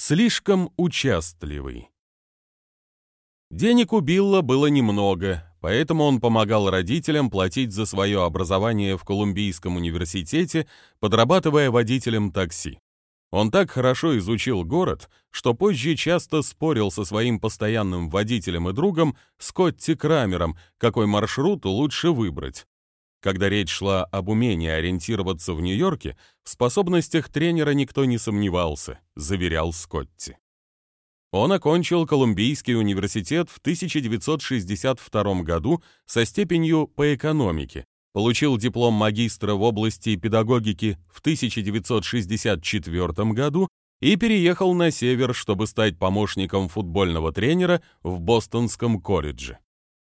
Слишком участливый. Денег у Билла было немного, поэтому он помогал родителям платить за свое образование в Колумбийском университете, подрабатывая водителем такси. Он так хорошо изучил город, что позже часто спорил со своим постоянным водителем и другом Скотти Крамером, какой маршрут лучше выбрать. Когда речь шла об умении ориентироваться в Нью-Йорке, в способностях тренера никто не сомневался, заверял Скотти. Он окончил Колумбийский университет в 1962 году со степенью по экономике, получил диплом магистра в области педагогики в 1964 году и переехал на север, чтобы стать помощником футбольного тренера в Бостонском колледже.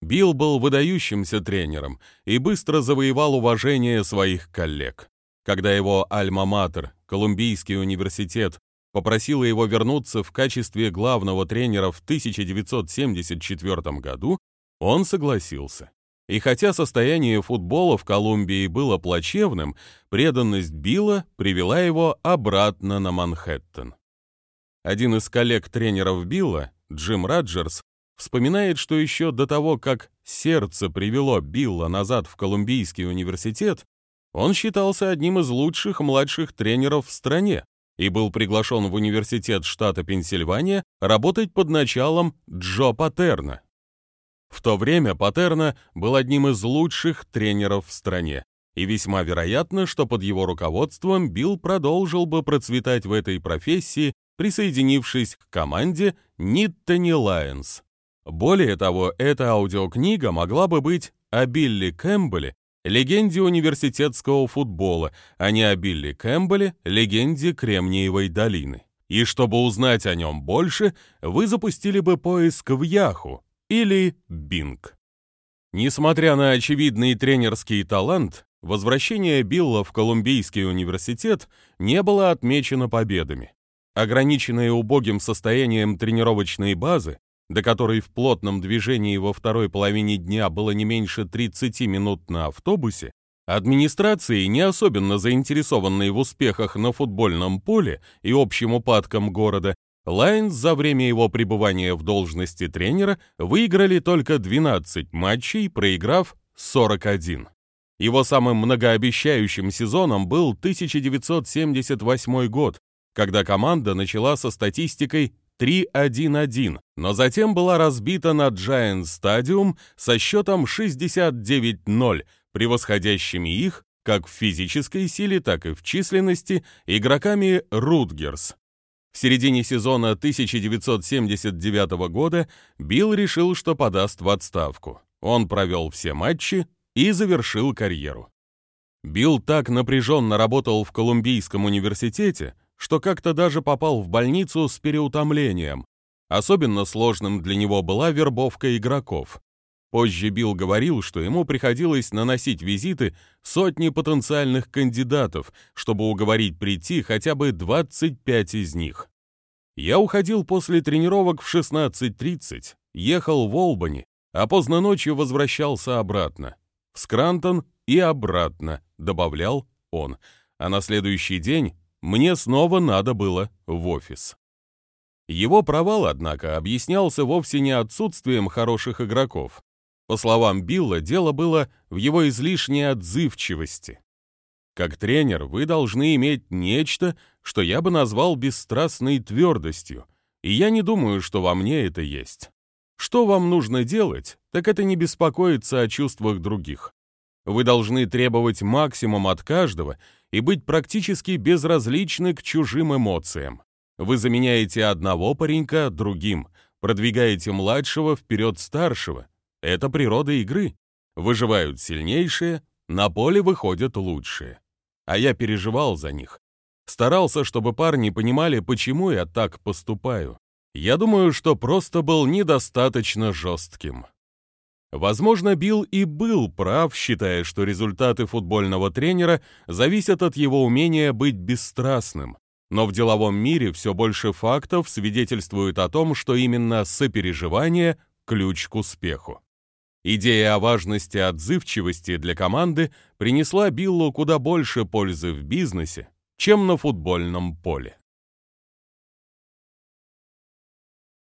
Билл был выдающимся тренером и быстро завоевал уважение своих коллег. Когда его альма-матер, Колумбийский университет, попросила его вернуться в качестве главного тренера в 1974 году, он согласился. И хотя состояние футбола в Колумбии было плачевным, преданность Билла привела его обратно на Манхэттен. Один из коллег тренеров Билла, Джим Раджерс, вспоминает, что еще до того, как сердце привело Билла назад в Колумбийский университет, он считался одним из лучших младших тренеров в стране и был приглашен в университет штата Пенсильвания работать под началом Джо Патерна. В то время Патерна был одним из лучших тренеров в стране, и весьма вероятно, что под его руководством Билл продолжил бы процветать в этой профессии, присоединившись к команде Ниттани Лайонс. Более того, эта аудиокнига могла бы быть о Билли Кэмпбелле, легенде университетского футбола, а не о Билли Кэмпбелле, легенде Кремниевой долины. И чтобы узнать о нем больше, вы запустили бы поиск в Яху или Бинг. Несмотря на очевидный тренерский талант, возвращение Билла в Колумбийский университет не было отмечено победами. Ограниченное убогим состоянием тренировочной базы, до которой в плотном движении во второй половине дня было не меньше 30 минут на автобусе, администрации, не особенно заинтересованные в успехах на футбольном поле и общим упадком города, Лайнс за время его пребывания в должности тренера выиграли только 12 матчей, проиграв 41. Его самым многообещающим сезоном был 1978 год, когда команда начала со статистикой 3-1-1, но затем была разбита на Giant Stadium со счетом 69-0, превосходящими их как в физической силе, так и в численности игроками Рутгерс. В середине сезона 1979 года Билл решил, что подаст в отставку. Он провел все матчи и завершил карьеру. Билл так напряженно работал в Колумбийском университете, что как-то даже попал в больницу с переутомлением. Особенно сложным для него была вербовка игроков. Позже Билл говорил, что ему приходилось наносить визиты сотни потенциальных кандидатов, чтобы уговорить прийти хотя бы 25 из них. Я уходил после тренировок в 16.30, ехал в Олбани, а поздно ночью возвращался обратно. В Скрантон и обратно, добавлял он. А на следующий день мне снова надо было в офис. Его провал, однако, объяснялся вовсе не отсутствием хороших игроков. По словам Билла, дело было в его излишней отзывчивости. Как тренер вы должны иметь нечто, что я бы назвал бесстрастной твердостью, и я не думаю, что во мне это есть. Что вам нужно делать, так это не беспокоиться о чувствах других. Вы должны требовать максимум от каждого и быть практически безразличны к чужим эмоциям. Вы заменяете одного паренька другим, продвигаете младшего вперед старшего. Это природа игры. Выживают сильнейшие, на поле выходят лучшие. А я переживал за них. Старался, чтобы парни понимали, почему я так поступаю. Я думаю, что просто был недостаточно жестким. Возможно, Билл и был прав, считая, что результаты футбольного тренера зависят от его умения быть бесстрастным. Но в деловом мире все больше фактов свидетельствуют о том, что именно сопереживание – ключ к успеху. Идея о важности отзывчивости для команды принесла Биллу куда больше пользы в бизнесе, чем на футбольном поле.